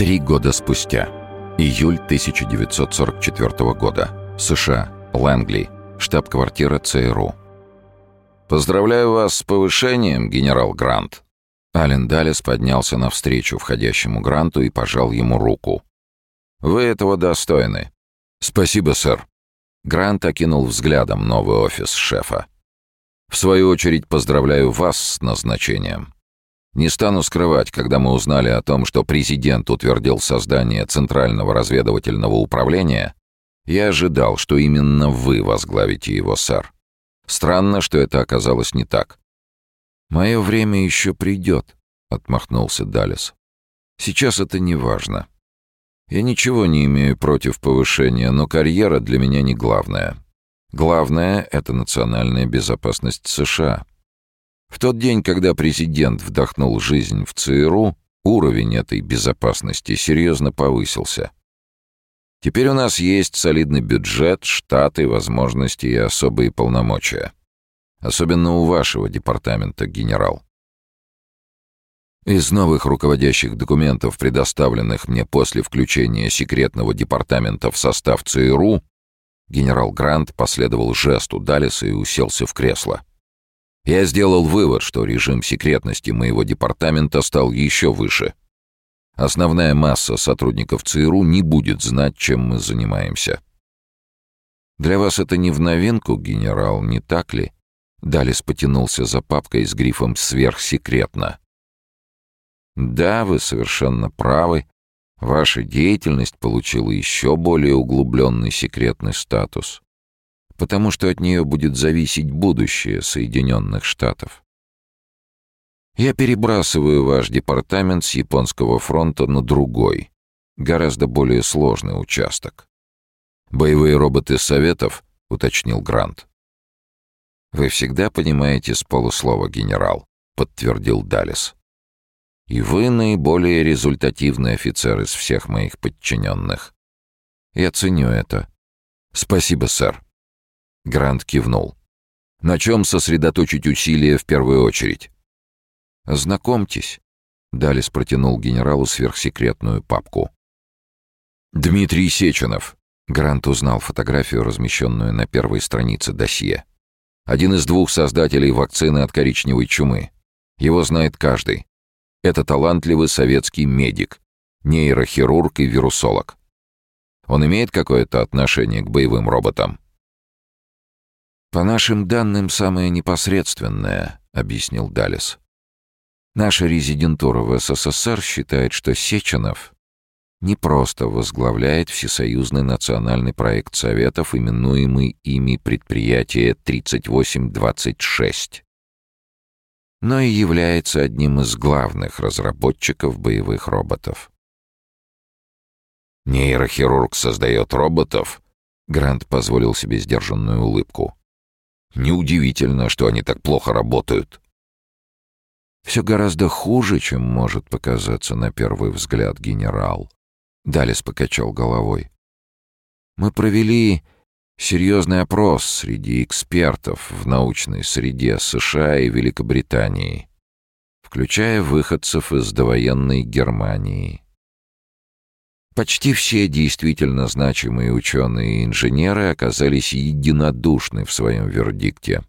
Три года спустя. Июль 1944 года. США. Лэнгли. Штаб-квартира ЦРУ. «Поздравляю вас с повышением, генерал Грант!» Ален Даллес поднялся навстречу входящему Гранту и пожал ему руку. «Вы этого достойны». «Спасибо, сэр». Грант окинул взглядом новый офис шефа. «В свою очередь поздравляю вас с назначением. Не стану скрывать, когда мы узнали о том, что президент утвердил создание Центрального разведывательного управления, я ожидал, что именно вы возглавите его, сэр. Странно, что это оказалось не так. «Мое время еще придет», — отмахнулся Далес. «Сейчас это не важно. Я ничего не имею против повышения, но карьера для меня не главная. Главное — это национальная безопасность США. В тот день, когда президент вдохнул жизнь в ЦРУ, уровень этой безопасности серьезно повысился. Теперь у нас есть солидный бюджет, штаты, возможности и особые полномочия. Особенно у вашего департамента, генерал. Из новых руководящих документов, предоставленных мне после включения секретного департамента в состав ЦРУ, генерал Грант последовал жесту Далиса и уселся в кресло. Я сделал вывод, что режим секретности моего департамента стал еще выше. Основная масса сотрудников ЦРУ не будет знать, чем мы занимаемся. Для вас это не в новинку, генерал, не так ли? Далис потянулся за папкой с грифом «Сверхсекретно». Да, вы совершенно правы. Ваша деятельность получила еще более углубленный секретный статус потому что от нее будет зависеть будущее Соединенных Штатов. Я перебрасываю ваш департамент с японского фронта на другой, гораздо более сложный участок. «Боевые роботы Советов», — уточнил Грант. «Вы всегда понимаете с полуслова, генерал», — подтвердил Далис. «И вы наиболее результативный офицер из всех моих подчиненных. Я ценю это. Спасибо, сэр». Грант кивнул. «На чем сосредоточить усилия в первую очередь?» «Знакомьтесь», — Далис протянул генералу сверхсекретную папку. «Дмитрий Сеченов», — Грант узнал фотографию, размещенную на первой странице досье. «Один из двух создателей вакцины от коричневой чумы. Его знает каждый. Это талантливый советский медик, нейрохирург и вирусолог. Он имеет какое-то отношение к боевым роботам?» «По нашим данным, самое непосредственное», — объяснил Далис. «Наша резидентура в СССР считает, что Сеченов не просто возглавляет всесоюзный национальный проект Советов, именуемый ими предприятие 3826, но и является одним из главных разработчиков боевых роботов. «Нейрохирург создает роботов?» Грант позволил себе сдержанную улыбку. Неудивительно, что они так плохо работают. Все гораздо хуже, чем может показаться на первый взгляд генерал. Далис покачал головой. Мы провели серьезный опрос среди экспертов в научной среде США и Великобритании, включая выходцев из довоенной Германии. Почти все действительно значимые ученые и инженеры оказались единодушны в своем вердикте.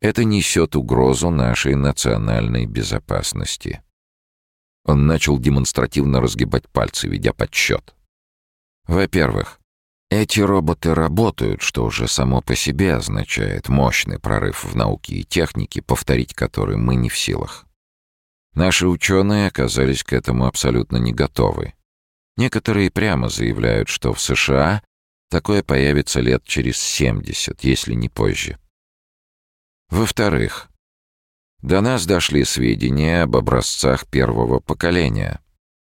Это несет угрозу нашей национальной безопасности. Он начал демонстративно разгибать пальцы, ведя подсчет. Во-первых, эти роботы работают, что уже само по себе означает мощный прорыв в науке и технике, повторить который мы не в силах. Наши ученые оказались к этому абсолютно не готовы. Некоторые прямо заявляют, что в США такое появится лет через 70, если не позже. Во-вторых, до нас дошли сведения об образцах первого поколения.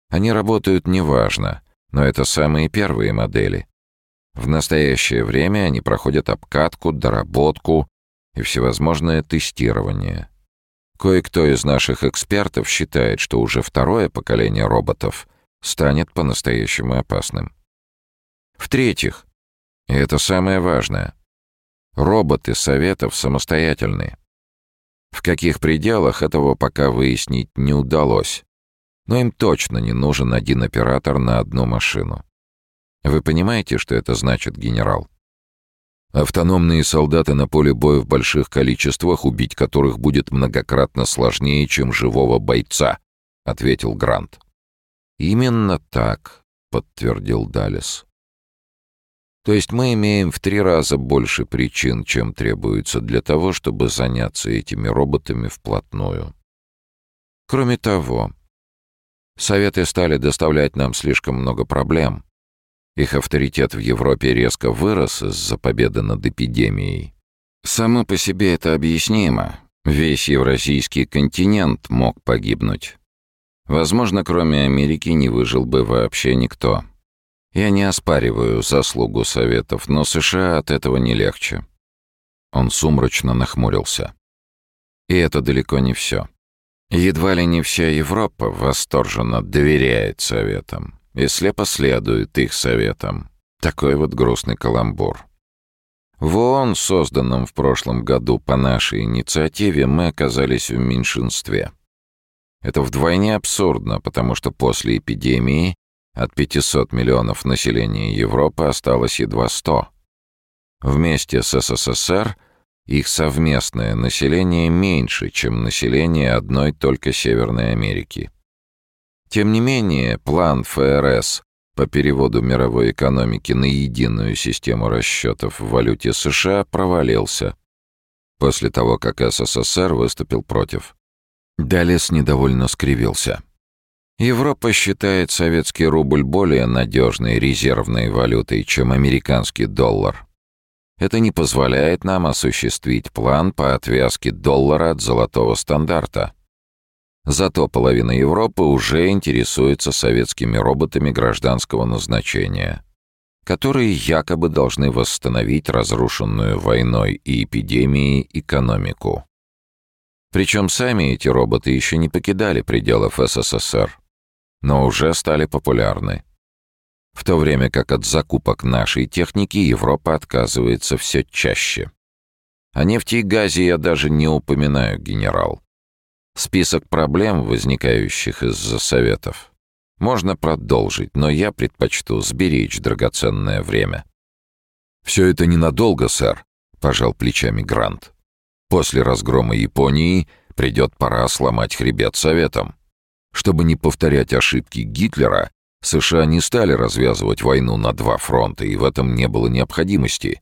Они работают неважно, но это самые первые модели. В настоящее время они проходят обкатку, доработку и всевозможное тестирование. Кое-кто из наших экспертов считает, что уже второе поколение роботов — станет по-настоящему опасным. В-третьих, и это самое важное, роботы Советов самостоятельны. В каких пределах этого пока выяснить не удалось. Но им точно не нужен один оператор на одну машину. Вы понимаете, что это значит, генерал? Автономные солдаты на поле боя в больших количествах, убить которых будет многократно сложнее, чем живого бойца, ответил Грант. Именно так, подтвердил Далес. То есть мы имеем в три раза больше причин, чем требуется для того, чтобы заняться этими роботами вплотную. Кроме того, Советы стали доставлять нам слишком много проблем. Их авторитет в Европе резко вырос из-за победы над эпидемией. Само по себе это объяснимо. Весь евразийский континент мог погибнуть. Возможно, кроме Америки не выжил бы вообще никто. Я не оспариваю заслугу Советов, но США от этого не легче. Он сумрачно нахмурился. И это далеко не все. Едва ли не вся Европа восторженно доверяет Советам и слепо следует их советам. Такой вот грустный каламбур. В ООН, созданном в прошлом году по нашей инициативе, мы оказались в меньшинстве. Это вдвойне абсурдно, потому что после эпидемии от 500 миллионов населения Европы осталось едва 100. Вместе с СССР — их совместное население меньше, чем население одной только Северной Америки. Тем не менее, план ФРС по переводу мировой экономики на единую систему расчетов в валюте США провалился после того, как СССР выступил против. Далес недовольно скривился. Европа считает советский рубль более надежной резервной валютой, чем американский доллар. Это не позволяет нам осуществить план по отвязке доллара от золотого стандарта. Зато половина Европы уже интересуется советскими роботами гражданского назначения, которые якобы должны восстановить разрушенную войной и эпидемией экономику. Причем сами эти роботы еще не покидали пределов СССР, но уже стали популярны в то время как от закупок нашей техники Европа отказывается все чаще. О нефти и газе я даже не упоминаю, генерал. Список проблем, возникающих из-за советов, можно продолжить, но я предпочту сберечь драгоценное время. «Все это ненадолго, сэр», — пожал плечами Грант. «После разгрома Японии придет пора сломать хребет советам. Чтобы не повторять ошибки Гитлера, США не стали развязывать войну на два фронта, и в этом не было необходимости.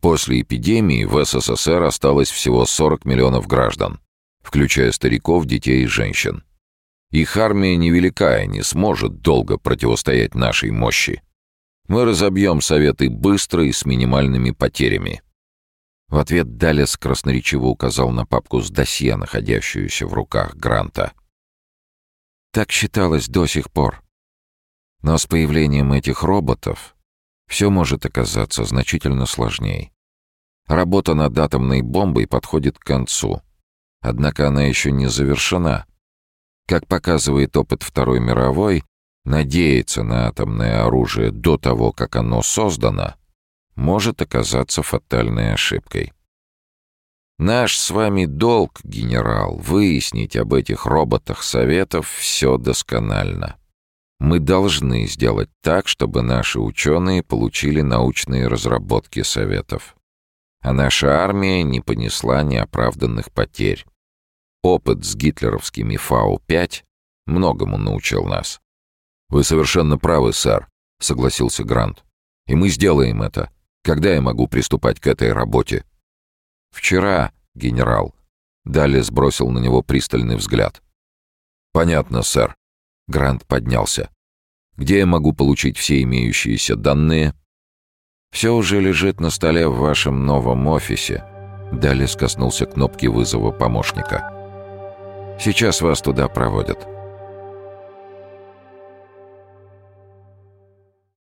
После эпидемии в СССР осталось всего 40 миллионов граждан, включая стариков, детей и женщин. Их армия невелика и не сможет долго противостоять нашей мощи. Мы разобьем Советы быстро и с минимальными потерями. В ответ Далес красноречиво указал на папку с досье, находящуюся в руках Гранта. Так считалось до сих пор. Но с появлением этих роботов все может оказаться значительно сложнее. Работа над атомной бомбой подходит к концу. Однако она еще не завершена. Как показывает опыт Второй мировой, надеяться на атомное оружие до того, как оно создано, может оказаться фатальной ошибкой. Наш с вами долг, генерал, выяснить об этих роботах Советов все досконально. Мы должны сделать так, чтобы наши ученые получили научные разработки Советов. А наша армия не понесла неоправданных потерь. Опыт с гитлеровскими Фау-5 многому научил нас. «Вы совершенно правы, сэр», — согласился Грант. «И мы сделаем это. Когда я могу приступать к этой работе?» «Вчера, генерал». Далее сбросил на него пристальный взгляд. «Понятно, сэр. Грант поднялся. «Где я могу получить все имеющиеся данные?» «Все уже лежит на столе в вашем новом офисе». Далее скоснулся кнопки вызова помощника. «Сейчас вас туда проводят».